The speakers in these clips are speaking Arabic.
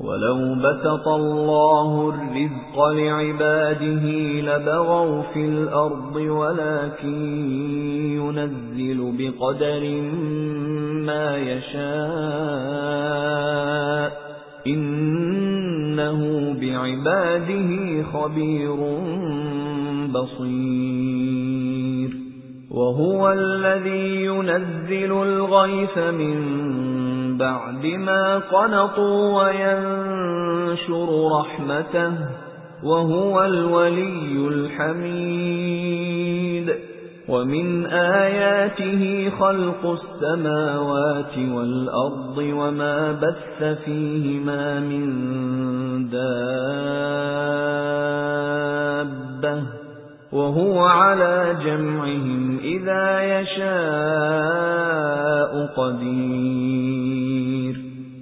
وَلَوْ بَسَطَ اللَّهُ الرِّزْقَ لِعِبَادِهِ لَبَغَوْا فِي الْأَرْضِ وَلَكِن يُنَزِّلُ بِقَدَرٍ مَّا يَشَاءُ إِنَّهُ بِعِبَادِهِ خَبِيرٌ بَصِيرٌ وَهُوَ الَّذِي يُنَزِّلُ الْغَيْثَ مِن بَعْدِ مَا قَنَطُوا وَيَنشُرُ رَحْمَتَهُ وَهُوَ الْوَلِيُّ الْحَمِيدُ. وَمِنْ آيَاتِهِ خَلْقُ السَّمَاوَاتِ وَالْأَرْضِ وَمَا بَثَّ فِيهِمَا مِن دَابَّةٍ. وَهُوَ عَلَى جَمْعِهِمْ إِذَا يَشَاءُ قَدِيرٌ.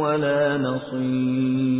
ولا نصير.